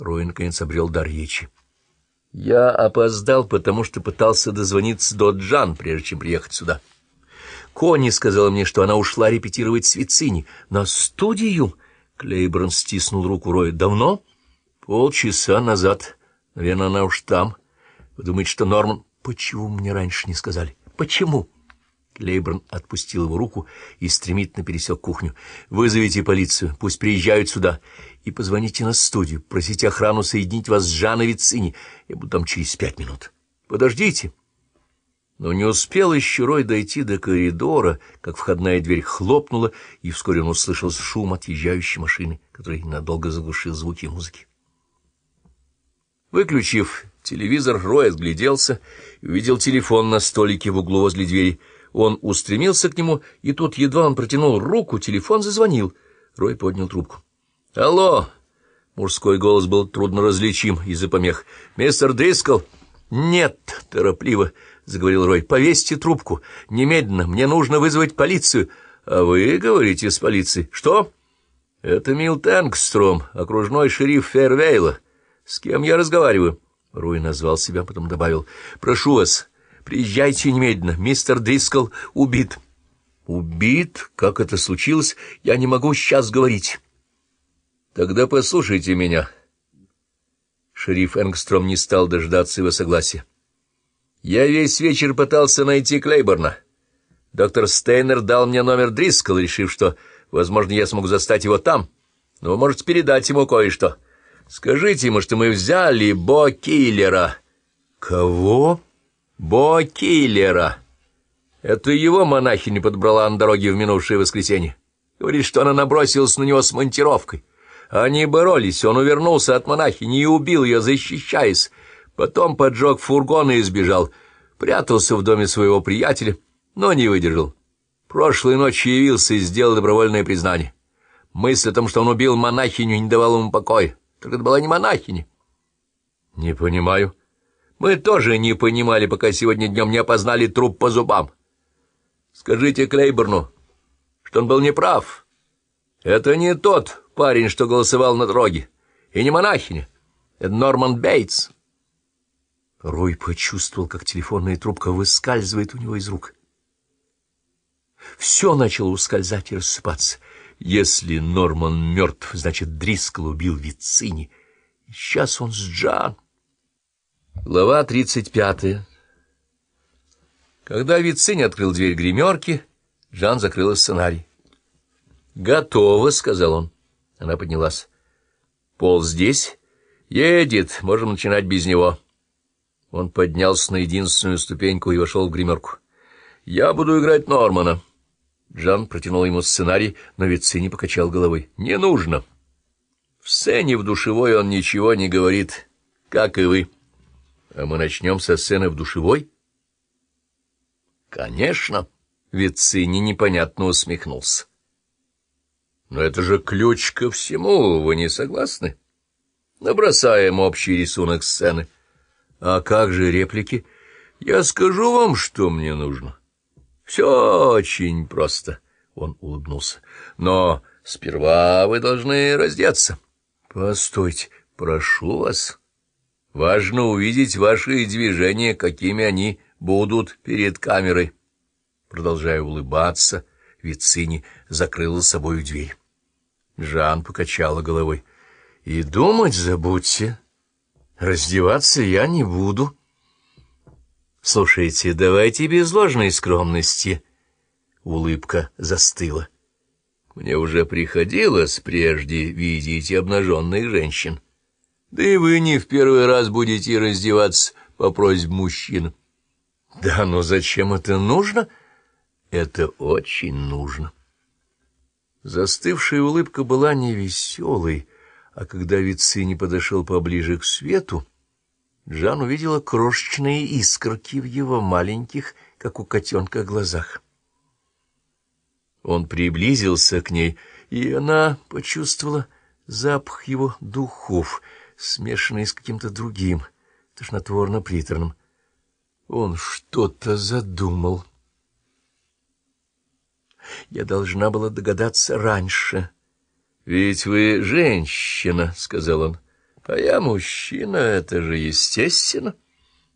Рой наконец обрел дар речи. Я опоздал, потому что пытался дозвониться до Джан, прежде чем приехать сюда. Конни сказала мне, что она ушла репетировать с Вицини. На студию? Клейборн стиснул руку Роя. Давно? Полчаса назад. Наверное, она уж там. Вы думаете, что Норман... Почему мне раньше не сказали? Почему? Лейбран отпустил его руку и стремительно пересек кухню. «Вызовите полицию, пусть приезжают сюда, и позвоните на студию, просите охрану соединить вас с Жанной Вицини. Я буду там через пять минут. Подождите». Но не успел еще Рой дойти до коридора, как входная дверь хлопнула, и вскоре он услышал шум отъезжающей машины, который надолго заглушил звуки музыки. Выключив телевизор, Рой отгляделся и увидел телефон на столике в углу возле двери — он устремился к нему, и тут, едва он протянул руку, телефон зазвонил. Рой поднял трубку. «Алло!» Мужской голос был трудно различим из-за помех. «Мистер Дрискл?» «Нет!» — торопливо заговорил Рой. «Повесьте трубку. Немедленно. Мне нужно вызвать полицию». «А вы говорите с полицией?» «Что?» «Это Милт Энгстром, окружной шериф Фервейла. С кем я разговариваю?» Рой назвал себя, потом добавил. «Прошу вас, Приезжайте немедленно, мистер Дрискл убит. Убит? Как это случилось? Я не могу сейчас говорить. Тогда послушайте меня. Шериф Энгстром не стал дождаться его согласия. Я весь вечер пытался найти Клейборна. Доктор Стейнер дал мне номер Дрискл, решив, что, возможно, я смогу застать его там. Но вы можете передать ему кое-что. Скажите ему, что мы взяли Бо Киллера. Кого? Бо Киллера. Это его монахиня подобрала на дороге в минувшее воскресенье. Говорит, что она набросилась на него с монтировкой. Они боролись, он увернулся от монахини и убил ее, защищаясь. Потом поджег фургон и сбежал. Прятался в доме своего приятеля, но не выдержал. Прошлой ночью явился и сделал добровольное признание. Мысль о том, что он убил монахиню, не давала ему покоя. Только это была не монахиня. — Не понимаю. Мы тоже не понимали, пока сегодня днем не опознали труп по зубам. Скажите Клейборну, что он был неправ. Это не тот парень, что голосовал на дороге, и не монахиня. Это Норман Бейтс. Рой почувствовал, как телефонная трубка выскальзывает у него из рук. Все начало ускользать и рассыпаться. Если Норман мертв, значит, Дрискл убил Вицини. Сейчас он с Джан. Глава тридцать пятая. Когда Вицинь открыл дверь гримерки, Жан закрыла сценарий. «Готово», — сказал он. Она поднялась. «Пол здесь? Едет. Можем начинать без него». Он поднялся на единственную ступеньку и вошел в гримерку. «Я буду играть Нормана». Жан протянул ему сценарий, но Вицинь покачал головой. «Не нужно. В сцене в душевой он ничего не говорит, как и вы». А мы начнем со сцены в душевой? Конечно, Вицини непонятно усмехнулся. Но это же ключ ко всему, вы не согласны? Набросаем общий рисунок сцены. А как же реплики? Я скажу вам, что мне нужно. Все очень просто, — он улыбнулся. Но сперва вы должны раздеться. Постойте, прошу вас. Важно увидеть ваши движения, какими они будут перед камерой. Продолжая улыбаться, Вицини закрыла собою дверь. Жан покачала головой. — И думать забудьте. Раздеваться я не буду. — Слушайте, давайте без ложной скромности. Улыбка застыла. Мне уже приходилось прежде видеть обнаженных женщин. — да и вы не в первый раз будете раздеваться по просьбе мужчин. Да, но зачем это нужно? Это очень нужно. Застывшая улыбка была невеселой, а когда Вицини подошел поближе к свету, Жан увидела крошечные искорки в его маленьких, как у котенка, глазах. Он приблизился к ней, и она почувствовала запах его духов — смешанный с каким-то другим, тошнотворно-приторным. Он что-то задумал. Я должна была догадаться раньше. — Ведь вы женщина, — сказал он. А я мужчина, это же естественно.